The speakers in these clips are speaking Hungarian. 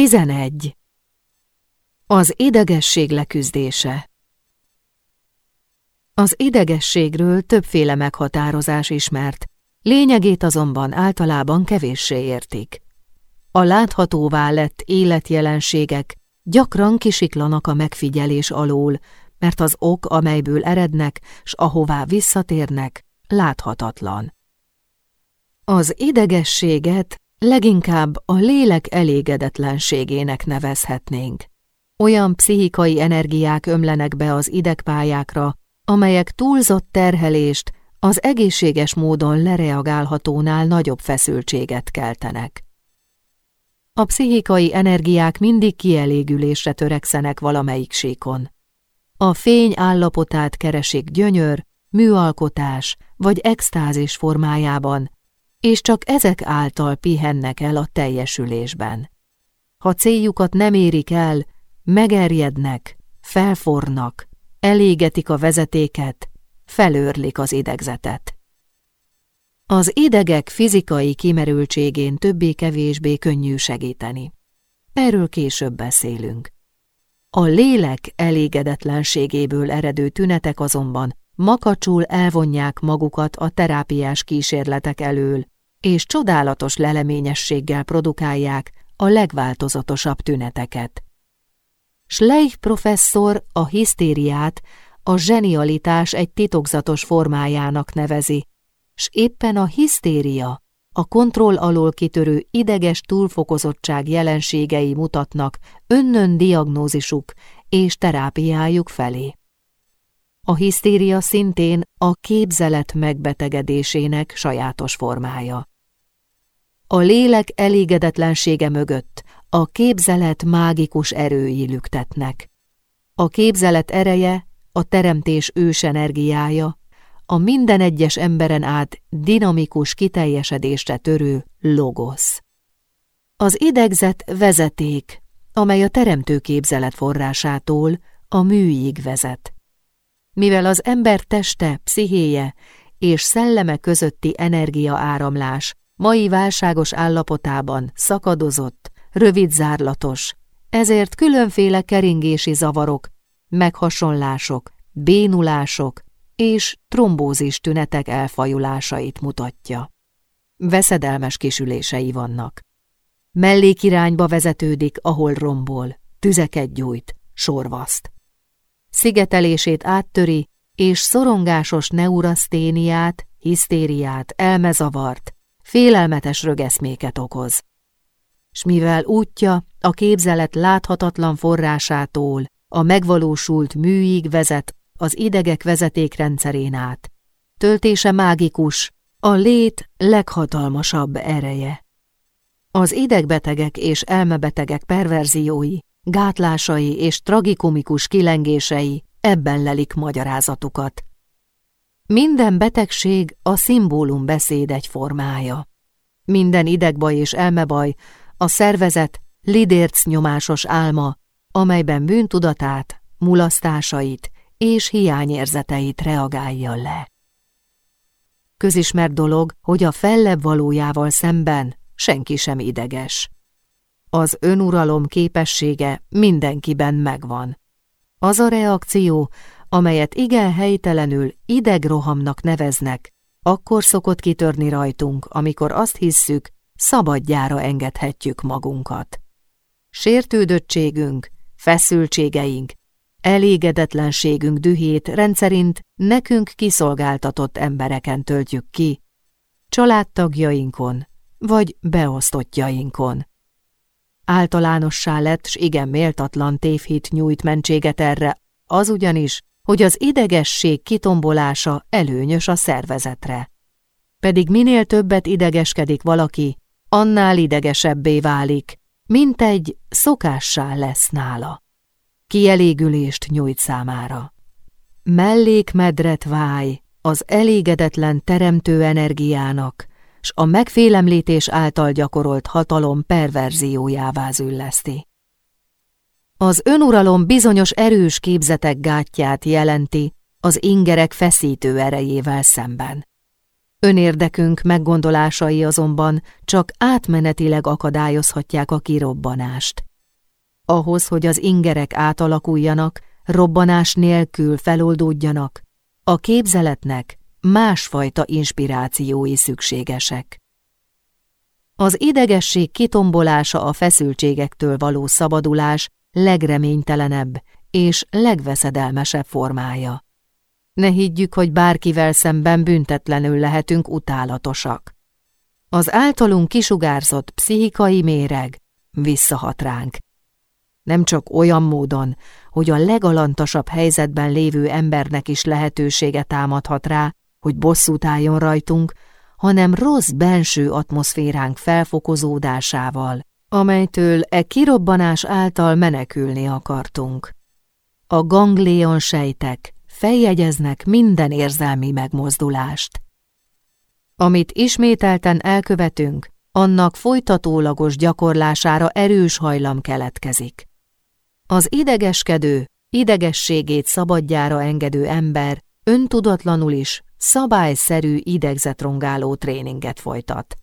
11. Az idegesség leküzdése Az idegességről többféle meghatározás ismert, lényegét azonban általában kevéssé értik. A láthatóvá lett életjelenségek gyakran kisiklanak a megfigyelés alól, mert az ok, amelyből erednek, s ahová visszatérnek, láthatatlan. Az idegességet leginkább a lélek elégedetlenségének nevezhetnénk. Olyan pszichikai energiák ömlenek be az idegpályákra, amelyek túlzott terhelést az egészséges módon lereagálhatónál nagyobb feszültséget keltenek. A pszichikai energiák mindig kielégülésre törekszenek valamelyik síkon. A fény állapotát keresik gyönyör, műalkotás vagy extázis formájában, és csak ezek által pihennek el a teljesülésben. Ha céljukat nem érik el, megerjednek, felfornak, elégetik a vezetéket, felőrlik az idegzetet. Az idegek fizikai kimerültségén többé-kevésbé könnyű segíteni. Erről később beszélünk. A lélek elégedetlenségéből eredő tünetek azonban makacsul elvonják magukat a terápiás kísérletek elől, és csodálatos leleményességgel produkálják a legváltozatosabb tüneteket. Schleich professzor a hisztériát a zsenialitás egy titokzatos formájának nevezi, s éppen a hisztéria, a kontroll alól kitörő ideges túlfokozottság jelenségei mutatnak önnön diagnózisuk és terápiájuk felé. A hisztéria szintén a képzelet megbetegedésének sajátos formája. A lélek elégedetlensége mögött a képzelet mágikus erői lüktetnek. A képzelet ereje, a teremtés ősenergiája, a minden egyes emberen át dinamikus kiteljesedésre törő logosz. Az idegzet vezeték, amely a teremtő képzelet forrásától a műig vezet. Mivel az ember teste, pszichéje és szelleme közötti energiaáramlás mai válságos állapotában szakadozott, rövidzárlatos, ezért különféle keringési zavarok, meghasonlások, bénulások és trombózis tünetek elfajulásait mutatja. Veszedelmes kisülései vannak. Mellékirányba vezetődik, ahol rombol, tüzeket gyújt, sorvaszt. Szigetelését áttöri, és szorongásos neuraszténiát, hisztériát, elmezavart, félelmetes rögeszméket okoz. S mivel útja a képzelet láthatatlan forrásától a megvalósult műig vezet az idegek vezetékrendszerén át, töltése mágikus, a lét leghatalmasabb ereje. Az idegbetegek és elmebetegek perverziói, gátlásai és tragikomikus kilengései ebben lelik magyarázatukat. Minden betegség a szimbólum beszéd egy formája. Minden idegbaj és elmebaj a szervezet lidérc nyomásos álma, amelyben bűntudatát, mulasztásait és hiányérzeteit reagálja le. Közismert dolog, hogy a fellebb valójával szemben senki sem ideges. Az önuralom képessége mindenkiben megvan. Az a reakció, amelyet igen helytelenül idegrohamnak neveznek, akkor szokott kitörni rajtunk, amikor azt hisszük, szabadjára engedhetjük magunkat. Sértődöttségünk, feszültségeink, elégedetlenségünk dühét rendszerint nekünk kiszolgáltatott embereken töltjük ki, családtagjainkon vagy beosztottjainkon. Általánossá lett, s igen méltatlan tévhit nyújt mentséget erre, az ugyanis, hogy az idegesség kitombolása előnyös a szervezetre. Pedig minél többet idegeskedik valaki, annál idegesebbé válik, mint egy szokássá lesz nála. Kielégülést nyújt számára. Mellékmedret váj az elégedetlen teremtő energiának, s a megfélemlítés által gyakorolt hatalom perverziójává zülleszti. Az önuralom bizonyos erős képzetek gátját jelenti az ingerek feszítő erejével szemben. Önérdekünk meggondolásai azonban csak átmenetileg akadályozhatják a kirobbanást. ahhoz, hogy az ingerek átalakuljanak, robbanás nélkül feloldódjanak, a képzeletnek másfajta inspirációi szükségesek. Az idegesség kitombolása a feszültségektől való szabadulás legreménytelenebb és legveszedelmesebb formája. Ne higgyük, hogy bárkivel szemben büntetlenül lehetünk utálatosak. Az általunk kisugárzott pszichikai méreg visszahat ránk. Nem csak olyan módon, hogy a legalantasabb helyzetben lévő embernek is lehetősége támadhat rá, hogy bosszút álljon rajtunk, hanem rossz benső atmoszféránk felfokozódásával, amelytől e kirobbanás által menekülni akartunk. A gangléon sejtek feljegyeznek minden érzelmi megmozdulást. Amit ismételten elkövetünk, annak folytatólagos gyakorlására erős hajlam keletkezik. Az idegeskedő, idegességét szabadjára engedő ember öntudatlanul is szabályszerű idegzetrongáló tréninget folytat.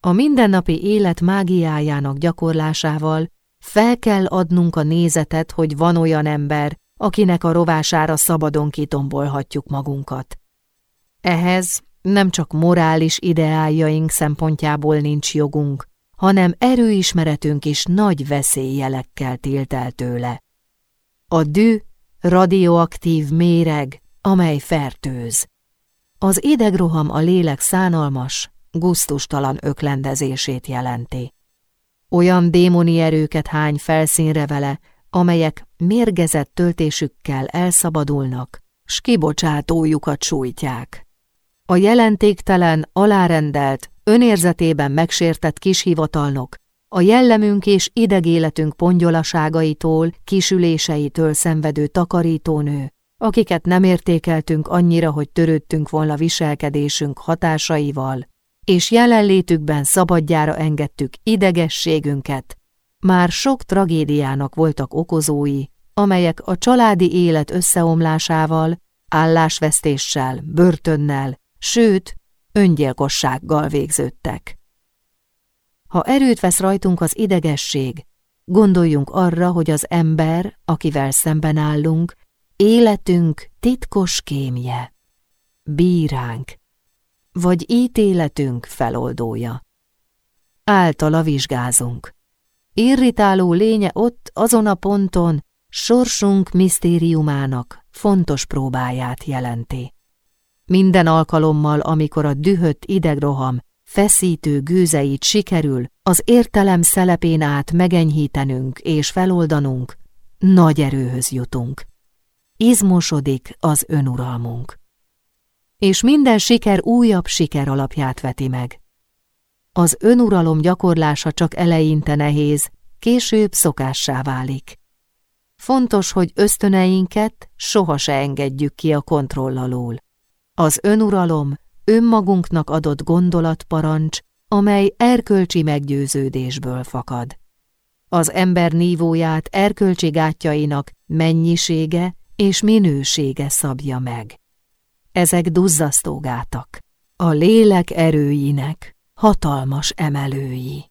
A mindennapi élet mágiájának gyakorlásával fel kell adnunk a nézetet, hogy van olyan ember, akinek a rovására szabadon kitombolhatjuk magunkat. Ehhez nem csak morális ideáljaink szempontjából nincs jogunk, hanem erőismeretünk is nagy veszélyjelekkel tilt el tőle. A dű radioaktív méreg, amely fertőz. Az idegroham a lélek szánalmas, guztustalan öklendezését jelenti. Olyan démoni erőket hány felszínre vele, amelyek mérgezett töltésükkel elszabadulnak, s kibocsátójukat sújtják. A jelentéktelen, alárendelt, önérzetében megsértett kishivatalnok, a jellemünk és idegéletünk pongyolaságaitól, kisüléseitől szenvedő takarítónő, akiket nem értékeltünk annyira, hogy törődtünk volna viselkedésünk hatásaival, és jelenlétükben szabadjára engedtük idegességünket, már sok tragédiának voltak okozói, amelyek a családi élet összeomlásával, állásvesztéssel, börtönnel, sőt, öngyilkossággal végződtek. Ha erőt vesz rajtunk az idegesség, gondoljunk arra, hogy az ember, akivel szemben állunk, életünk titkos kémje, bíránk, vagy ítéletünk feloldója. Általa vizsgázunk. Irritáló lénye ott, azon a ponton, sorsunk misztériumának fontos próbáját jelenti. Minden alkalommal, amikor a dühött idegroham feszítő gőzeit sikerül az értelem szelepén át megenyhítenünk és feloldanunk, nagy erőhöz jutunk. Izmosodik az önuralmunk. És minden siker újabb siker alapját veti meg. Az önuralom gyakorlása csak eleinte nehéz, később szokássá válik. Fontos, hogy ösztöneinket soha se engedjük ki a kontroll alól. Az önuralom önmagunknak adott gondolatparancs, amely erkölcsi meggyőződésből fakad. Az ember nívóját erkölcsi gátjainak mennyisége és minősége szabja meg. Ezek duzzasztó gátak, a lélek erőinek hatalmas emelői.